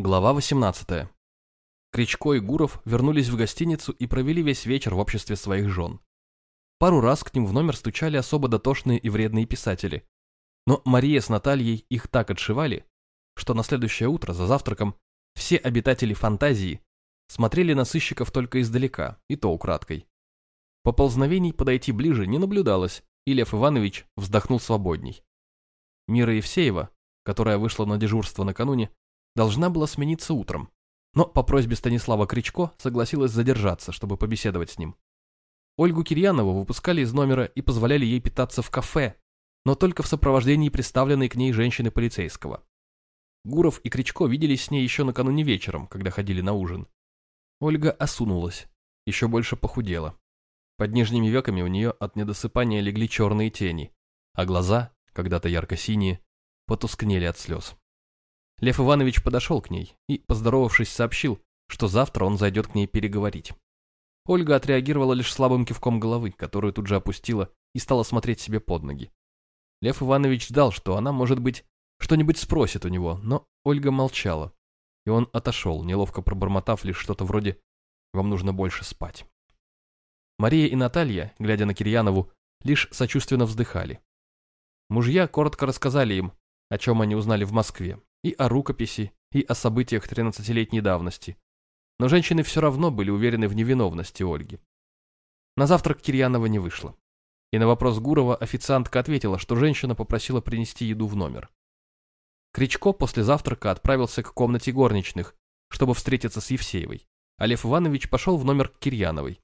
Глава 18. Кричко и Гуров вернулись в гостиницу и провели весь вечер в обществе своих жен. Пару раз к ним в номер стучали особо дотошные и вредные писатели. Но Мария с Натальей их так отшивали, что на следующее утро за завтраком все обитатели фантазии смотрели на сыщиков только издалека, и то украдкой. Поползновений подойти ближе не наблюдалось, и Лев Иванович вздохнул свободней. Мира Евсеева, которая вышла на дежурство накануне, должна была смениться утром, но по просьбе Станислава Кричко согласилась задержаться, чтобы побеседовать с ним. Ольгу Кирьянову выпускали из номера и позволяли ей питаться в кафе, но только в сопровождении представленной к ней женщины полицейского. Гуров и Кричко виделись с ней еще накануне вечером, когда ходили на ужин. Ольга осунулась, еще больше похудела. Под нижними веками у нее от недосыпания легли черные тени, а глаза, когда-то ярко-синие, потускнели от слез. Лев Иванович подошел к ней и, поздоровавшись, сообщил, что завтра он зайдет к ней переговорить. Ольга отреагировала лишь слабым кивком головы, которую тут же опустила и стала смотреть себе под ноги. Лев Иванович ждал, что она, может быть, что-нибудь спросит у него, но Ольга молчала, и он отошел, неловко пробормотав лишь что-то вроде «Вам нужно больше спать». Мария и Наталья, глядя на Кирьянову, лишь сочувственно вздыхали. Мужья коротко рассказали им, о чем они узнали в Москве, и о рукописи, и о событиях 13-летней давности. Но женщины все равно были уверены в невиновности Ольги. На завтрак Кирьянова не вышло. И на вопрос Гурова официантка ответила, что женщина попросила принести еду в номер. Кричко после завтрака отправился к комнате горничных, чтобы встретиться с Евсеевой, а Лев Иванович пошел в номер к Кирьяновой.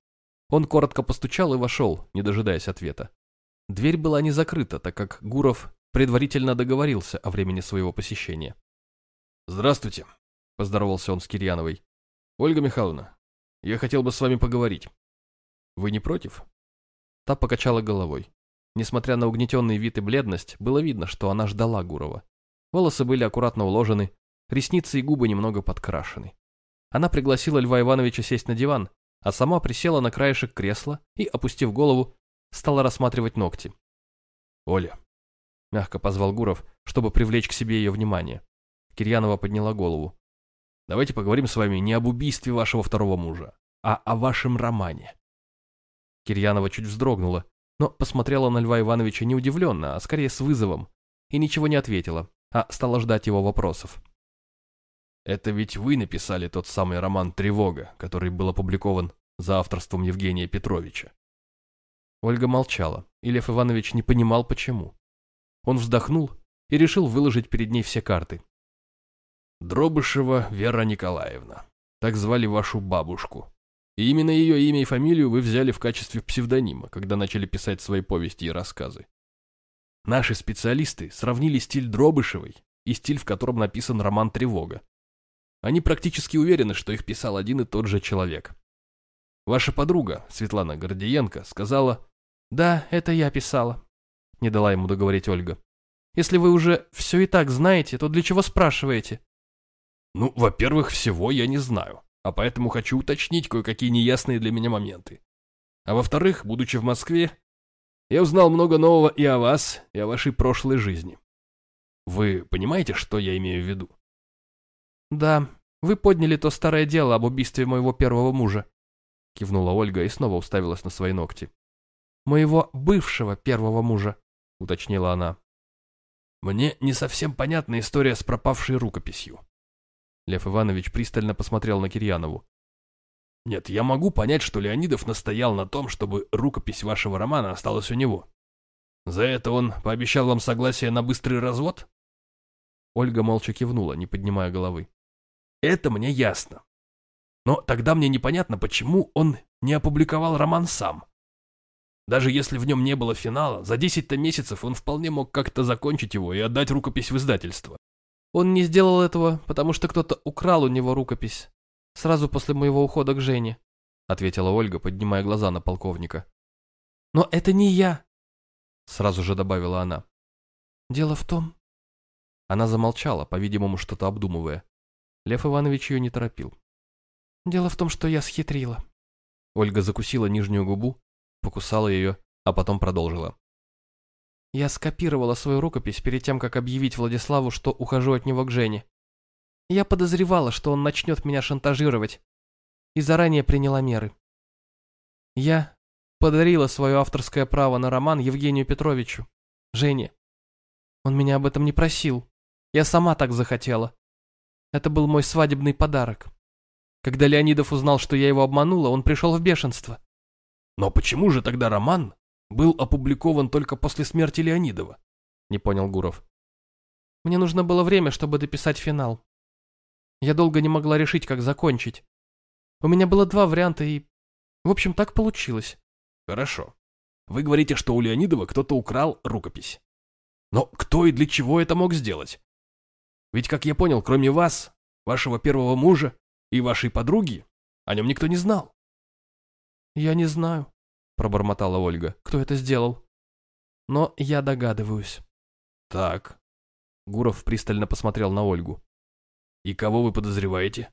Он коротко постучал и вошел, не дожидаясь ответа. Дверь была не закрыта, так как Гуров предварительно договорился о времени своего посещения. «Здравствуйте», — поздоровался он с Кирьяновой. «Ольга Михайловна, я хотел бы с вами поговорить. Вы не против?» Та покачала головой. Несмотря на угнетенный вид и бледность, было видно, что она ждала Гурова. Волосы были аккуратно уложены, ресницы и губы немного подкрашены. Она пригласила Льва Ивановича сесть на диван, а сама присела на краешек кресла и, опустив голову, стала рассматривать ногти. «Оля», — мягко позвал Гуров, чтобы привлечь к себе ее внимание. Кирьянова подняла голову. «Давайте поговорим с вами не об убийстве вашего второго мужа, а о вашем романе». Кирьянова чуть вздрогнула, но посмотрела на Льва Ивановича не удивленно, а скорее с вызовом, и ничего не ответила, а стала ждать его вопросов. «Это ведь вы написали тот самый роман «Тревога», который был опубликован за авторством Евгения Петровича?» Ольга молчала, и Лев Иванович не понимал, почему. Он вздохнул и решил выложить перед ней все карты, Дробышева Вера Николаевна. Так звали вашу бабушку. И именно ее имя и фамилию вы взяли в качестве псевдонима, когда начали писать свои повести и рассказы. Наши специалисты сравнили стиль Дробышевой и стиль, в котором написан роман «Тревога». Они практически уверены, что их писал один и тот же человек. Ваша подруга, Светлана Гордиенко, сказала... «Да, это я писала», — не дала ему договорить Ольга. «Если вы уже все и так знаете, то для чего спрашиваете?» Ну, во-первых, всего я не знаю, а поэтому хочу уточнить кое-какие неясные для меня моменты. А во-вторых, будучи в Москве, я узнал много нового и о вас, и о вашей прошлой жизни. Вы понимаете, что я имею в виду? Да, вы подняли то старое дело об убийстве моего первого мужа. Кивнула Ольга и снова уставилась на свои ногти. Моего бывшего первого мужа, уточнила она. Мне не совсем понятна история с пропавшей рукописью. Лев Иванович пристально посмотрел на Кирьянову. «Нет, я могу понять, что Леонидов настоял на том, чтобы рукопись вашего романа осталась у него. За это он пообещал вам согласие на быстрый развод?» Ольга молча кивнула, не поднимая головы. «Это мне ясно. Но тогда мне непонятно, почему он не опубликовал роман сам. Даже если в нем не было финала, за 10-то месяцев он вполне мог как-то закончить его и отдать рукопись в издательство. Он не сделал этого, потому что кто-то украл у него рукопись. Сразу после моего ухода к Жене, ответила Ольга, поднимая глаза на полковника. Но это не я, сразу же добавила она. Дело в том... Она замолчала, по-видимому, что-то обдумывая. Лев Иванович ее не торопил. Дело в том, что я схитрила. Ольга закусила нижнюю губу, покусала ее, а потом продолжила. Я скопировала свою рукопись перед тем, как объявить Владиславу, что ухожу от него к Жене. Я подозревала, что он начнет меня шантажировать, и заранее приняла меры. Я подарила свое авторское право на роман Евгению Петровичу, Жене. Он меня об этом не просил. Я сама так захотела. Это был мой свадебный подарок. Когда Леонидов узнал, что я его обманула, он пришел в бешенство. Но почему же тогда роман был опубликован только после смерти Леонидова? Не понял Гуров. Мне нужно было время, чтобы дописать финал. Я долго не могла решить, как закончить. У меня было два варианта, и... В общем, так получилось. Хорошо. Вы говорите, что у Леонидова кто-то украл рукопись. Но кто и для чего это мог сделать? Ведь, как я понял, кроме вас, вашего первого мужа и вашей подруги, о нем никто не знал. «Я не знаю», — пробормотала Ольга, — «кто это сделал. Но я догадываюсь». «Так». Гуров пристально посмотрел на Ольгу. «И кого вы подозреваете?»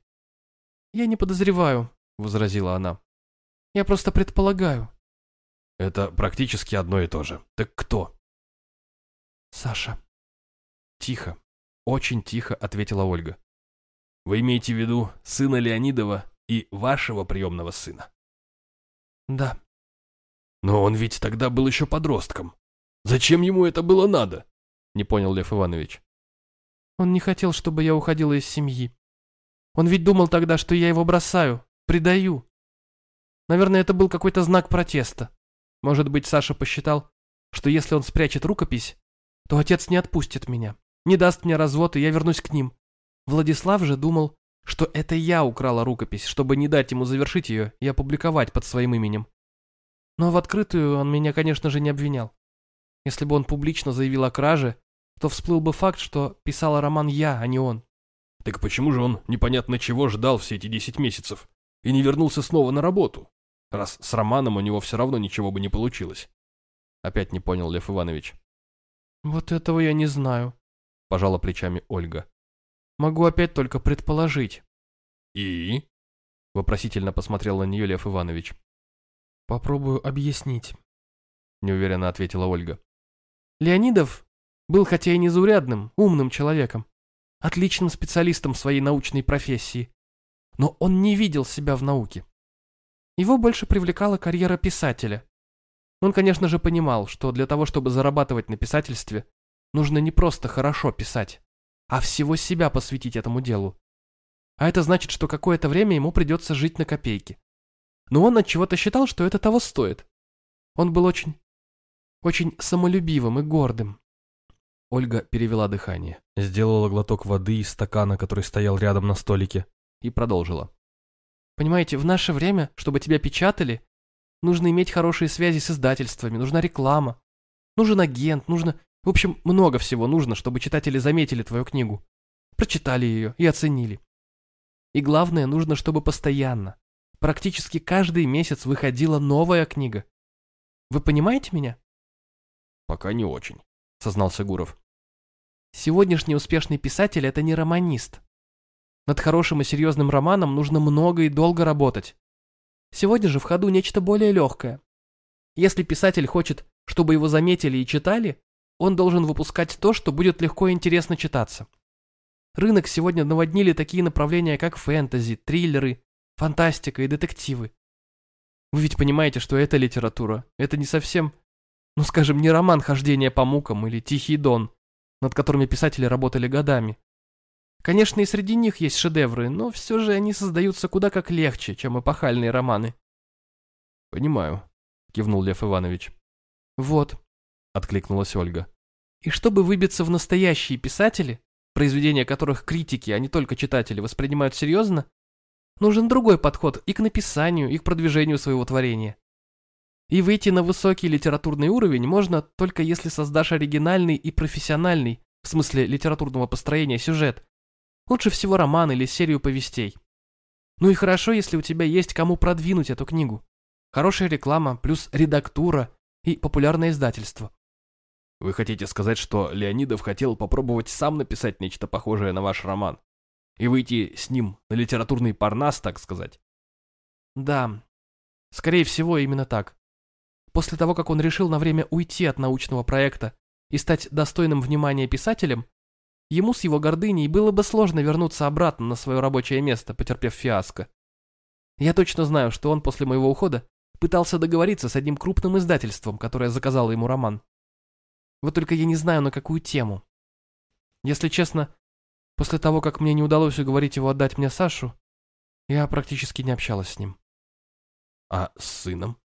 «Я не подозреваю», — возразила она. «Я просто предполагаю». «Это практически одно и то же. Так кто?» «Саша». «Тихо, очень тихо», — ответила Ольга. Вы имеете в виду сына Леонидова и вашего приемного сына? Да. Но он ведь тогда был еще подростком. Зачем ему это было надо? Не понял Лев Иванович. Он не хотел, чтобы я уходила из семьи. Он ведь думал тогда, что я его бросаю, предаю. Наверное, это был какой-то знак протеста. Может быть, Саша посчитал, что если он спрячет рукопись, то отец не отпустит меня, не даст мне развод, и я вернусь к ним. Владислав же думал, что это я украла рукопись, чтобы не дать ему завершить ее и опубликовать под своим именем. Но в открытую он меня, конечно же, не обвинял. Если бы он публично заявил о краже, то всплыл бы факт, что писала роман я, а не он. Так почему же он непонятно чего ждал все эти десять месяцев и не вернулся снова на работу, раз с романом у него все равно ничего бы не получилось? Опять не понял Лев Иванович. Вот этого я не знаю, пожала плечами Ольга. Могу опять только предположить. И? Вопросительно посмотрел на нее Лев Иванович. Попробую объяснить. Неуверенно ответила Ольга. Леонидов был хотя и незаурядным, умным человеком, отличным специалистом в своей научной профессии, но он не видел себя в науке. Его больше привлекала карьера писателя. Он, конечно же, понимал, что для того, чтобы зарабатывать на писательстве, нужно не просто хорошо писать, а всего себя посвятить этому делу. А это значит, что какое-то время ему придется жить на копейки. Но он от чего-то считал, что это того стоит. Он был очень, очень самолюбивым и гордым. Ольга перевела дыхание, сделала глоток воды из стакана, который стоял рядом на столике, и продолжила. Понимаете, в наше время, чтобы тебя печатали, нужно иметь хорошие связи с издательствами, нужна реклама, нужен агент, нужно в общем, много всего нужно, чтобы читатели заметили твою книгу, прочитали ее и оценили. И главное, нужно, чтобы постоянно, практически каждый месяц выходила новая книга. Вы понимаете меня? Пока не очень, сознался Гуров. Сегодняшний успешный писатель – это не романист. Над хорошим и серьезным романом нужно много и долго работать. Сегодня же в ходу нечто более легкое. Если писатель хочет, чтобы его заметили и читали, он должен выпускать то, что будет легко и интересно читаться. Рынок сегодня наводнили такие направления, как фэнтези, триллеры, фантастика и детективы. Вы ведь понимаете, что это литература. Это не совсем, ну скажем, не роман хождения по мукам или Тихий Дон, над которыми писатели работали годами. Конечно, и среди них есть шедевры, но все же они создаются куда как легче, чем эпохальные романы. «Понимаю», — кивнул Лев Иванович. «Вот», — откликнулась Ольга. И чтобы выбиться в настоящие писатели, произведения которых критики, а не только читатели, воспринимают серьезно, нужен другой подход и к написанию, и к продвижению своего творения. И выйти на высокий литературный уровень можно только если создашь оригинальный и профессиональный, в смысле литературного построения, сюжет. Лучше всего роман или серию повестей. Ну и хорошо, если у тебя есть кому продвинуть эту книгу. Хорошая реклама, плюс редактура и популярное издательство. Вы хотите сказать, что Леонидов хотел попробовать сам написать нечто похожее на ваш роман? И выйти с ним на литературный парнас, так сказать? Да, скорее всего, именно так. После того, как он решил на время уйти от научного проекта и стать достойным внимания писателем, Ему с его гордыней было бы сложно вернуться обратно на свое рабочее место, потерпев фиаско. Я точно знаю, что он после моего ухода пытался договориться с одним крупным издательством, которое заказало ему роман. Вот только я не знаю, на какую тему. Если честно, после того, как мне не удалось уговорить его отдать мне Сашу, я практически не общалась с ним. А с сыном?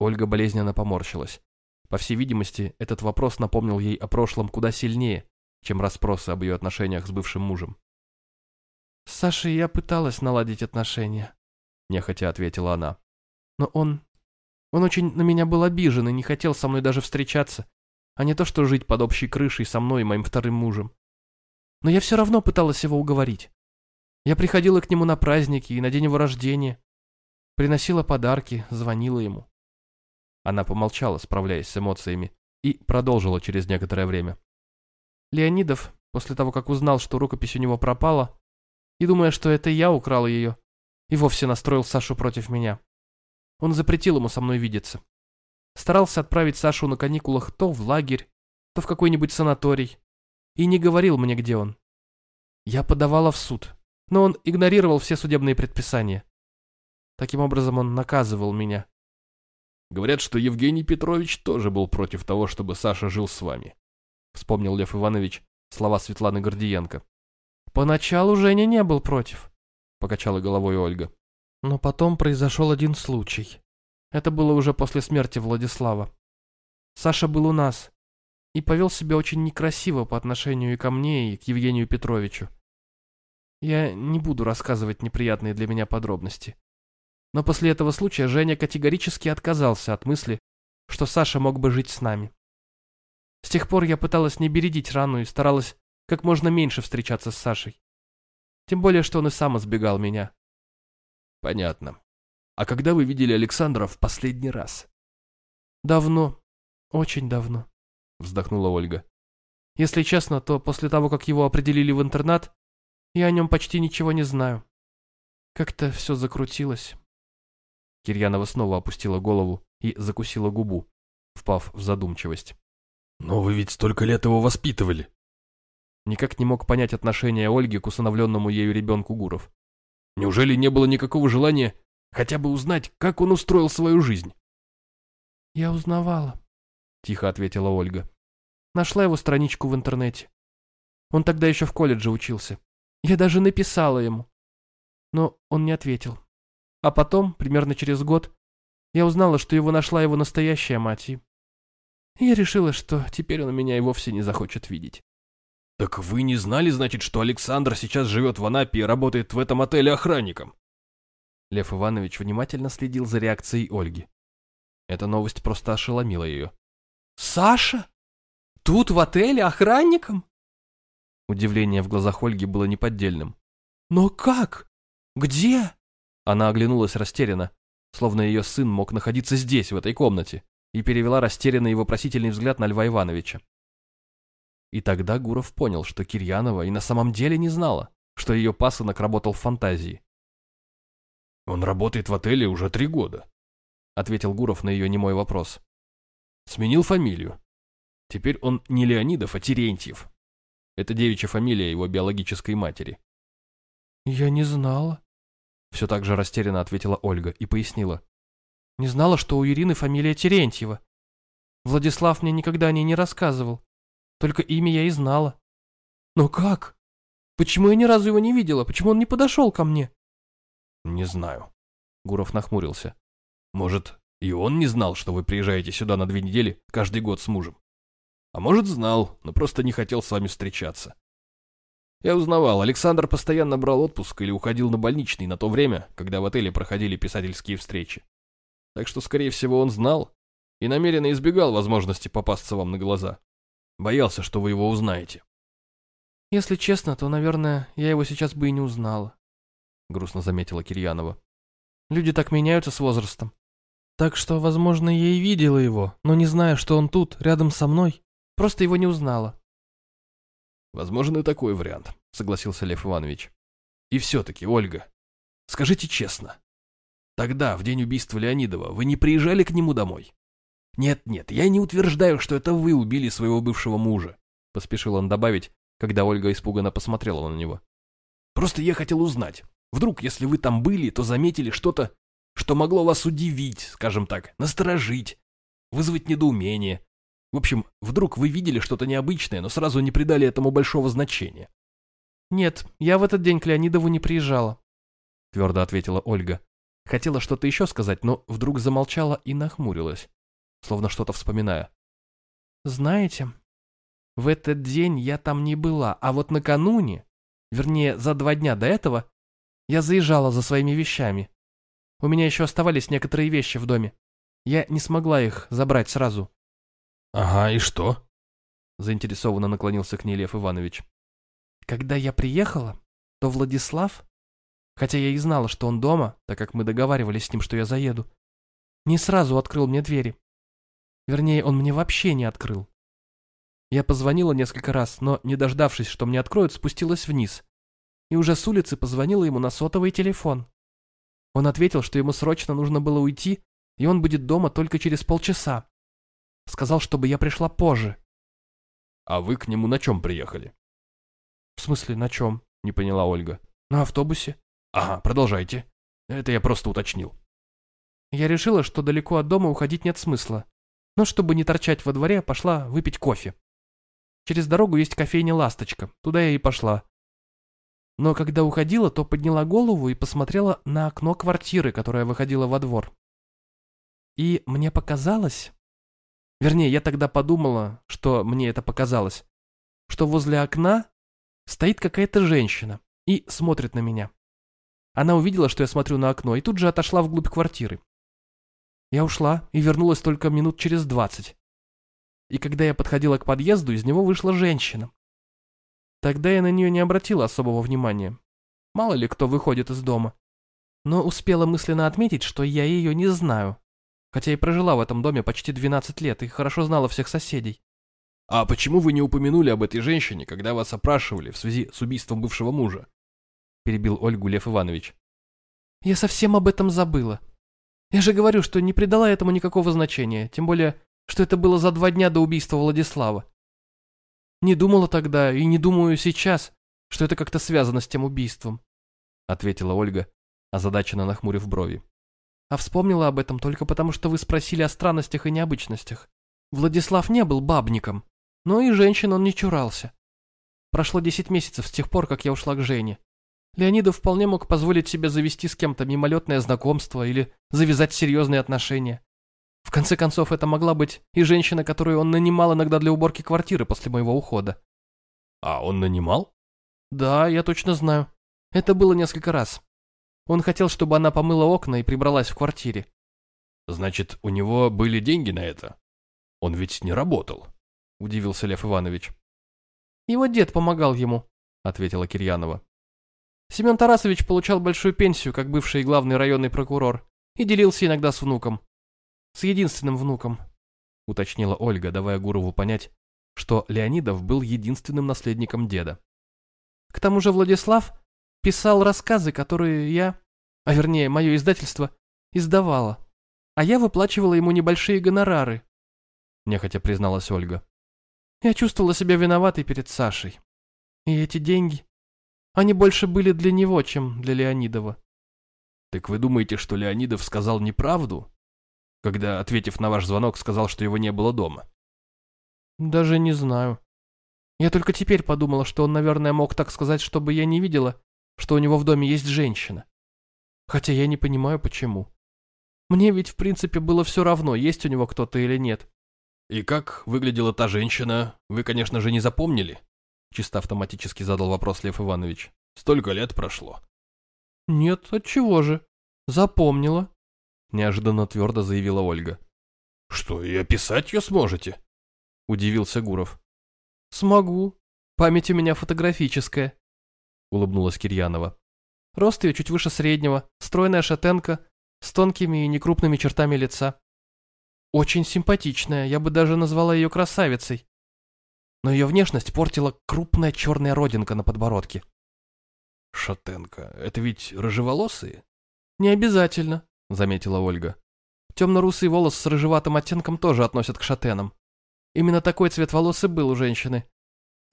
Ольга болезненно поморщилась. По всей видимости, этот вопрос напомнил ей о прошлом куда сильнее, чем расспросы об ее отношениях с бывшим мужем. «С Сашей я пыталась наладить отношения», — нехотя ответила она. «Но он... он очень на меня был обижен и не хотел со мной даже встречаться, а не то что жить под общей крышей со мной и моим вторым мужем. Но я все равно пыталась его уговорить. Я приходила к нему на праздники и на день его рождения, приносила подарки, звонила ему. Она помолчала, справляясь с эмоциями, и продолжила через некоторое время. Леонидов, после того, как узнал, что рукопись у него пропала, и думая, что это я украла ее, и вовсе настроил Сашу против меня. Он запретил ему со мной видеться. Старался отправить Сашу на каникулах то в лагерь, то в какой-нибудь санаторий, и не говорил мне, где он. Я подавала в суд, но он игнорировал все судебные предписания. Таким образом, он наказывал меня. Говорят, что Евгений Петрович тоже был против того, чтобы Саша жил с вами. Вспомнил Лев Иванович слова Светланы Гордиенко. Поначалу Женя не был против, покачала головой Ольга. Но потом произошел один случай. Это было уже после смерти Владислава. Саша был у нас и повел себя очень некрасиво по отношению и ко мне, и к Евгению Петровичу. Я не буду рассказывать неприятные для меня подробности. Но после этого случая Женя категорически отказался от мысли, что Саша мог бы жить с нами. С тех пор я пыталась не бередить рану и старалась как можно меньше встречаться с Сашей. Тем более, что он и сам избегал меня. Понятно. А когда вы видели Александра в последний раз? Давно. Очень давно. Вздохнула Ольга. Если честно, то после того, как его определили в интернат, я о нем почти ничего не знаю. Как-то все закрутилось. Кирьянова снова опустила голову и закусила губу, впав в задумчивость. «Но вы ведь столько лет его воспитывали!» Никак не мог понять отношение Ольги к усыновленному ею ребенку Гуров. «Неужели не было никакого желания хотя бы узнать, как он устроил свою жизнь?» «Я узнавала», — тихо ответила Ольга. «Нашла его страничку в интернете. Он тогда еще в колледже учился. Я даже написала ему. Но он не ответил. А потом, примерно через год, я узнала, что его нашла его настоящая мать, и я решила, что теперь он меня и вовсе не захочет видеть. «Так вы не знали, значит, что Александр сейчас живет в Анапе и работает в этом отеле охранником?» Лев Иванович внимательно следил за реакцией Ольги. Эта новость просто ошеломила ее. «Саша? Тут, в отеле, охранником?» Удивление в глазах Ольги было неподдельным. «Но как? Где?» Она оглянулась растерянно, словно ее сын мог находиться здесь, в этой комнате, и перевела растерянный и вопросительный взгляд на Льва Ивановича. И тогда Гуров понял, что Кирьянова и на самом деле не знала, что ее пасынок работал в фантазии. «Он работает в отеле уже три года», — ответил Гуров на ее немой вопрос. «Сменил фамилию. Теперь он не Леонидов, а Терентьев. Это девичья фамилия его биологической матери». «Я не знала», все так же растерянно ответила Ольга и пояснила. Не знала, что у Ирины фамилия Терентьева. Владислав мне никогда о ней не рассказывал. Только имя я и знала. Но как? Почему я ни разу его не видела? Почему он не подошел ко мне? Не знаю. Гуров нахмурился. Может, и он не знал, что вы приезжаете сюда на две недели каждый год с мужем. А может, знал, но просто не хотел с вами встречаться. Я узнавал, Александр постоянно брал отпуск или уходил на больничный на то время, когда в отеле проходили писательские встречи. Так что, скорее всего, он знал и намеренно избегал возможности попасться вам на глаза. Боялся, что вы его узнаете. Если честно, то, наверное, я его сейчас бы и не узнала, грустно заметила Кирьянова. Люди так меняются с возрастом. Так что, возможно, я и видела его, но не зная, что он тут, рядом со мной, просто его не узнала. Возможен и такой вариант, согласился Лев Иванович. И все-таки, Ольга, скажите честно, тогда, в день убийства Леонидова, вы не приезжали к нему домой? Нет, нет, я не утверждаю, что это вы убили своего бывшего мужа, поспешил он добавить, когда Ольга испуганно посмотрела на него. «Просто я хотел узнать. Вдруг, если вы там были, то заметили что-то, что могло вас удивить, скажем так, насторожить, вызвать недоумение. В общем, вдруг вы видели что-то необычное, но сразу не придали этому большого значения». «Нет, я в этот день к Леонидову не приезжала», — твердо ответила Ольга. Хотела что-то еще сказать, но вдруг замолчала и нахмурилась, словно что-то вспоминая. «Знаете, в этот день я там не была, а вот накануне, вернее, за два дня до этого, я заезжала за своими вещами. У меня еще оставались некоторые вещи в доме. Я не смогла их забрать сразу». «Ага, и что?» Заинтересованно наклонился к ней Лев Иванович. «Когда я приехала, то Владислав хотя я и знала, что он дома, так как мы договаривались с ним, что я заеду. Не сразу открыл мне двери. Вернее, он мне вообще не открыл. Я позвонила несколько раз, но, не дождавшись, что мне откроют, спустилась вниз. И уже с улицы позвонила ему на сотовый телефон. Он ответил, что ему срочно нужно было уйти, и он будет дома только через полчаса. Сказал, чтобы я пришла позже. А вы к нему на чем приехали? В смысле, на чем? Не поняла Ольга. На автобусе. Ага, продолжайте. Это я просто уточнил. Я решила, что далеко от дома уходить нет смысла. Но чтобы не торчать во дворе, пошла выпить кофе. Через дорогу есть кофейня «Ласточка». Туда я и пошла. Но когда уходила, то подняла голову и посмотрела на окно квартиры, которая выходила во двор. И мне показалось... Вернее, я тогда подумала, что мне это показалось, что возле окна стоит какая-то женщина и смотрит на меня. Она увидела, что я смотрю на окно, и тут же отошла вглубь квартиры. Я ушла и вернулась только минут через двадцать. И когда я подходила к подъезду, из него вышла женщина. Тогда я на нее не обратила особого внимания. Мало ли кто выходит из дома. Но успела мысленно отметить, что я ее не знаю. Хотя и прожила в этом доме почти 12 лет и хорошо знала всех соседей. «А почему вы не упомянули об этой женщине, когда вас опрашивали в связи с убийством бывшего мужа?» перебил Ольгу Лев Иванович. «Я совсем об этом забыла. Я же говорю, что не придала этому никакого значения, тем более, что это было за два дня до убийства Владислава. Не думала тогда и не думаю сейчас, что это как-то связано с тем убийством», ответила Ольга, озадаченно нахмурив брови. «А вспомнила об этом только потому, что вы спросили о странностях и необычностях. Владислав не был бабником, но и женщин он не чурался. Прошло десять месяцев с тех пор, как я ушла к Жене. Леонидов вполне мог позволить себе завести с кем-то мимолетное знакомство или завязать серьезные отношения. В конце концов, это могла быть и женщина, которую он нанимал иногда для уборки квартиры после моего ухода. А он нанимал? Да, я точно знаю. Это было несколько раз. Он хотел, чтобы она помыла окна и прибралась в квартире. Значит, у него были деньги на это? Он ведь не работал, удивился Лев Иванович. Его дед помогал ему, ответила Кирьянова. Семен Тарасович получал большую пенсию, как бывший главный районный прокурор, и делился иногда с внуком. С единственным внуком, уточнила Ольга, давая Гурову понять, что Леонидов был единственным наследником деда. К тому же Владислав писал рассказы, которые я, а вернее, мое издательство, издавала, а я выплачивала ему небольшие гонорары, нехотя призналась Ольга. Я чувствовала себя виноватой перед Сашей. И эти деньги они больше были для него, чем для Леонидова. Так вы думаете, что Леонидов сказал неправду? Когда, ответив на ваш звонок, сказал, что его не было дома? Даже не знаю. Я только теперь подумала, что он, наверное, мог так сказать, чтобы я не видела, что у него в доме есть женщина. Хотя я не понимаю, почему. Мне ведь, в принципе, было все равно, есть у него кто-то или нет. И как выглядела та женщина, вы, конечно же, не запомнили? Чисто автоматически задал вопрос Лев Иванович. Столько лет прошло. Нет, от чего же? Запомнила. Неожиданно твердо заявила Ольга. Что, и описать ее сможете? Удивился Гуров. Смогу. Память у меня фотографическая. Улыбнулась Кирьянова. Рост ее чуть выше среднего, стройная шатенка, с тонкими и некрупными чертами лица. Очень симпатичная, я бы даже назвала ее красавицей но ее внешность портила крупная черная родинка на подбородке. «Шатенка, это ведь рыжеволосые?» «Не обязательно», — заметила Ольга. «Темно-русый волос с рыжеватым оттенком тоже относят к шатенам. Именно такой цвет волос и был у женщины.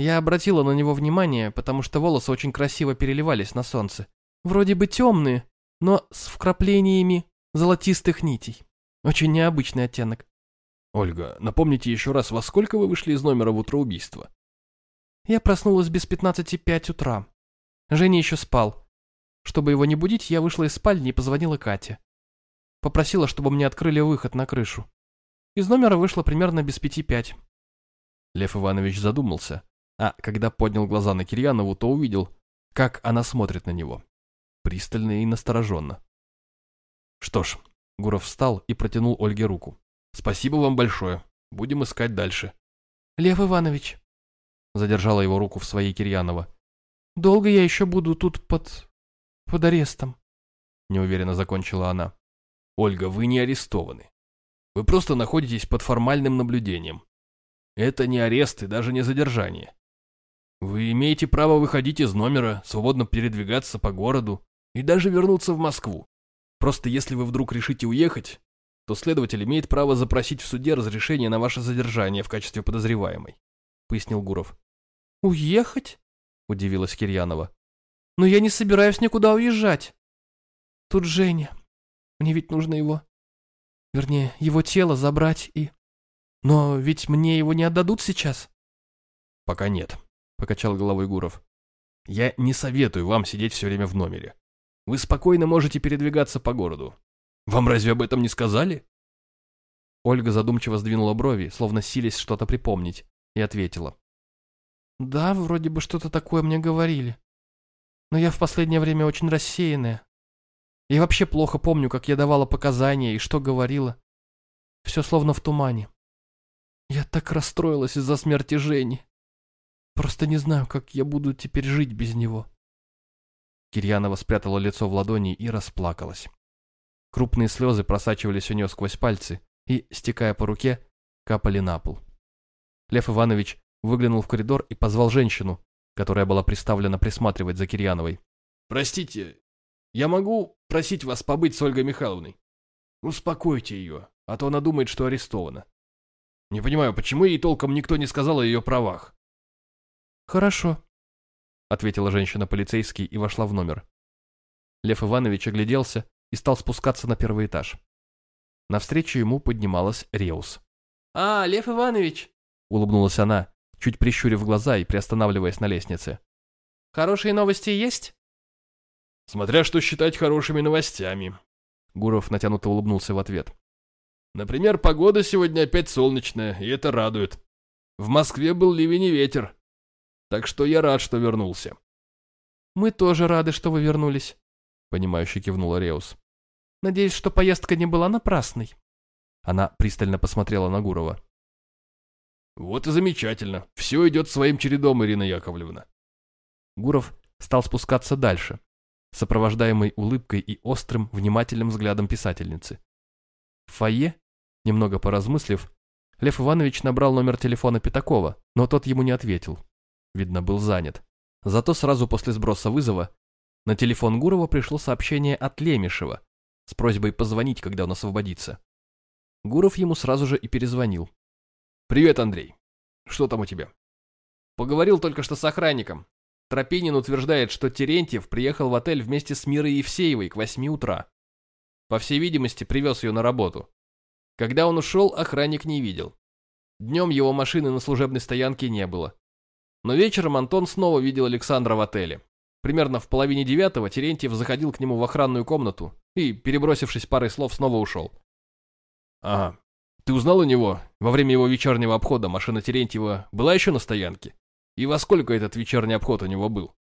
Я обратила на него внимание, потому что волосы очень красиво переливались на солнце. Вроде бы темные, но с вкраплениями золотистых нитей. Очень необычный оттенок. Ольга, напомните еще раз, во сколько вы вышли из номера в утро убийства? Я проснулась без пятнадцати пять утра. Женя еще спал. Чтобы его не будить, я вышла из спальни и позвонила Кате. Попросила, чтобы мне открыли выход на крышу. Из номера вышла примерно без пяти пять. Лев Иванович задумался, а когда поднял глаза на Кирьянову, то увидел, как она смотрит на него. Пристально и настороженно. Что ж, Гуров встал и протянул Ольге руку. Спасибо вам большое. Будем искать дальше. Лев Иванович. Задержала его руку в своей Кирьянова. Долго я еще буду тут под... под арестом? Неуверенно закончила она. Ольга, вы не арестованы. Вы просто находитесь под формальным наблюдением. Это не арест и даже не задержание. Вы имеете право выходить из номера, свободно передвигаться по городу и даже вернуться в Москву. Просто если вы вдруг решите уехать, то следователь имеет право запросить в суде разрешение на ваше задержание в качестве подозреваемой», — пояснил Гуров. «Уехать?» — удивилась Кирьянова. «Но я не собираюсь никуда уезжать. Тут Женя. Мне ведь нужно его... Вернее, его тело забрать и... Но ведь мне его не отдадут сейчас?» «Пока нет», — покачал головой Гуров. «Я не советую вам сидеть все время в номере. Вы спокойно можете передвигаться по городу. Вам разве об этом не сказали?» Ольга задумчиво сдвинула брови, словно силясь что-то припомнить, и ответила. «Да, вроде бы что-то такое мне говорили. Но я в последнее время очень рассеянная. Я вообще плохо помню, как я давала показания и что говорила. Все словно в тумане. Я так расстроилась из-за смерти Жени. Просто не знаю, как я буду теперь жить без него». Кирьянова спрятала лицо в ладони и расплакалась. Крупные слезы просачивались у нее сквозь пальцы и, стекая по руке, капали на пол. Лев Иванович выглянул в коридор и позвал женщину, которая была приставлена присматривать за Кирьяновой. «Простите, я могу просить вас побыть с Ольгой Михайловной? Успокойте ее, а то она думает, что арестована. Не понимаю, почему ей толком никто не сказал о ее правах?» «Хорошо», — ответила женщина-полицейский и вошла в номер. Лев Иванович огляделся и стал спускаться на первый этаж. Навстречу ему поднималась Реус. «А, Лев Иванович!» — улыбнулась она, чуть прищурив глаза и приостанавливаясь на лестнице. «Хорошие новости есть?» «Смотря что считать хорошими новостями», — Гуров натянуто улыбнулся в ответ. «Например, погода сегодня опять солнечная, и это радует. В Москве был ливень и ветер, так что я рад, что вернулся». «Мы тоже рады, что вы вернулись», — понимающе кивнула Реус. Надеюсь, что поездка не была напрасной. Она пристально посмотрела на Гурова. Вот и замечательно. Все идет своим чередом, Ирина Яковлевна. Гуров стал спускаться дальше, сопровождаемый улыбкой и острым, внимательным взглядом писательницы. В фойе, немного поразмыслив, Лев Иванович набрал номер телефона Пятакова, но тот ему не ответил. Видно, был занят. Зато сразу после сброса вызова на телефон Гурова пришло сообщение от Лемешева, с просьбой позвонить, когда он освободится. Гуров ему сразу же и перезвонил. «Привет, Андрей. Что там у тебя?» «Поговорил только что с охранником. Тропинин утверждает, что Терентьев приехал в отель вместе с Мирой Евсеевой к восьми утра. По всей видимости, привез ее на работу. Когда он ушел, охранник не видел. Днем его машины на служебной стоянке не было. Но вечером Антон снова видел Александра в отеле. Примерно в половине девятого Терентьев заходил к нему в охранную комнату и, перебросившись парой слов, снова ушел. «Ага. Ты узнал у него, во время его вечернего обхода машина Терентьева была еще на стоянке? И во сколько этот вечерний обход у него был?»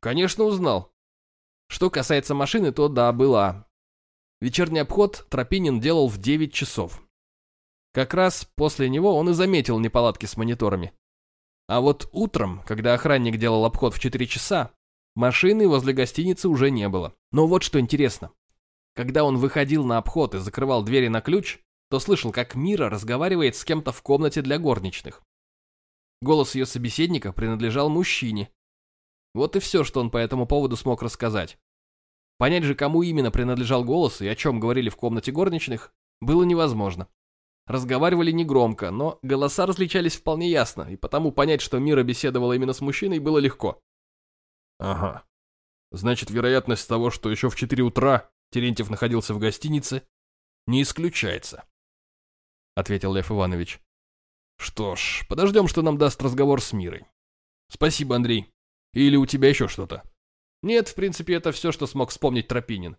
«Конечно узнал. Что касается машины, то да, была. Вечерний обход Тропинин делал в 9 часов. Как раз после него он и заметил неполадки с мониторами. А вот утром, когда охранник делал обход в 4 часа, Машины возле гостиницы уже не было. Но вот что интересно. Когда он выходил на обход и закрывал двери на ключ, то слышал, как Мира разговаривает с кем-то в комнате для горничных. Голос ее собеседника принадлежал мужчине. Вот и все, что он по этому поводу смог рассказать. Понять же, кому именно принадлежал голос и о чем говорили в комнате горничных, было невозможно. Разговаривали негромко, но голоса различались вполне ясно, и потому понять, что Мира беседовала именно с мужчиной, было легко. Ага. Значит, вероятность того, что еще в 4 утра Терентьев находился в гостинице, не исключается, — ответил Лев Иванович. Что ж, подождем, что нам даст разговор с Мирой. Спасибо, Андрей. Или у тебя еще что-то? Нет, в принципе, это все, что смог вспомнить Тропинин.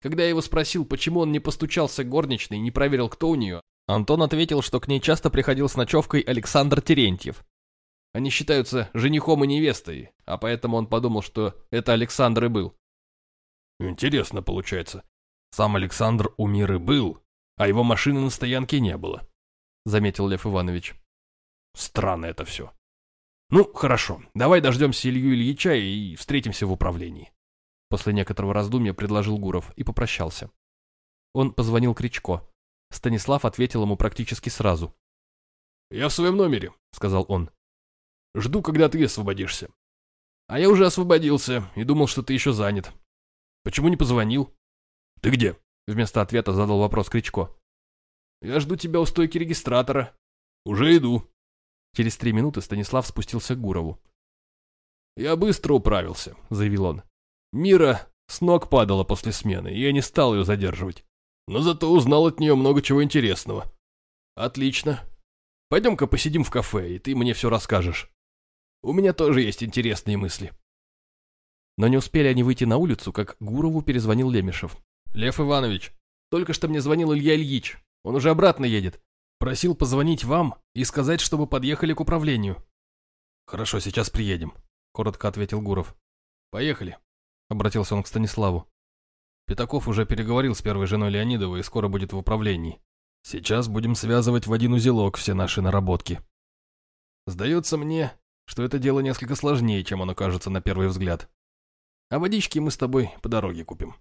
Когда я его спросил, почему он не постучался к горничной и не проверил, кто у нее, Антон ответил, что к ней часто приходил с ночевкой Александр Терентьев. Они считаются женихом и невестой, а поэтому он подумал, что это Александр и был. Интересно получается. Сам Александр у Миры был, а его машины на стоянке не было, заметил Лев Иванович. Странно это все. Ну, хорошо, давай дождемся Илью Ильича и встретимся в управлении. После некоторого раздумья предложил Гуров и попрощался. Он позвонил Кричко. Станислав ответил ему практически сразу. «Я в своем номере», — сказал он. «Жду, когда ты освободишься». «А я уже освободился и думал, что ты еще занят. Почему не позвонил?» «Ты где?» — вместо ответа задал вопрос Кричко. «Я жду тебя у стойки регистратора». «Уже иду». Через три минуты Станислав спустился к Гурову. «Я быстро управился», — заявил он. «Мира с ног падала после смены, и я не стал ее задерживать но зато узнал от нее много чего интересного. Отлично. Пойдем-ка посидим в кафе, и ты мне все расскажешь. У меня тоже есть интересные мысли. Но не успели они выйти на улицу, как Гурову перезвонил Лемешев. Лев Иванович, только что мне звонил Илья Ильич. Он уже обратно едет. Просил позвонить вам и сказать, чтобы подъехали к управлению. Хорошо, сейчас приедем, коротко ответил Гуров. Поехали, обратился он к Станиславу. Пятаков уже переговорил с первой женой Леонидова и скоро будет в управлении. Сейчас будем связывать в один узелок все наши наработки. Сдается мне, что это дело несколько сложнее, чем оно кажется на первый взгляд. А водички мы с тобой по дороге купим.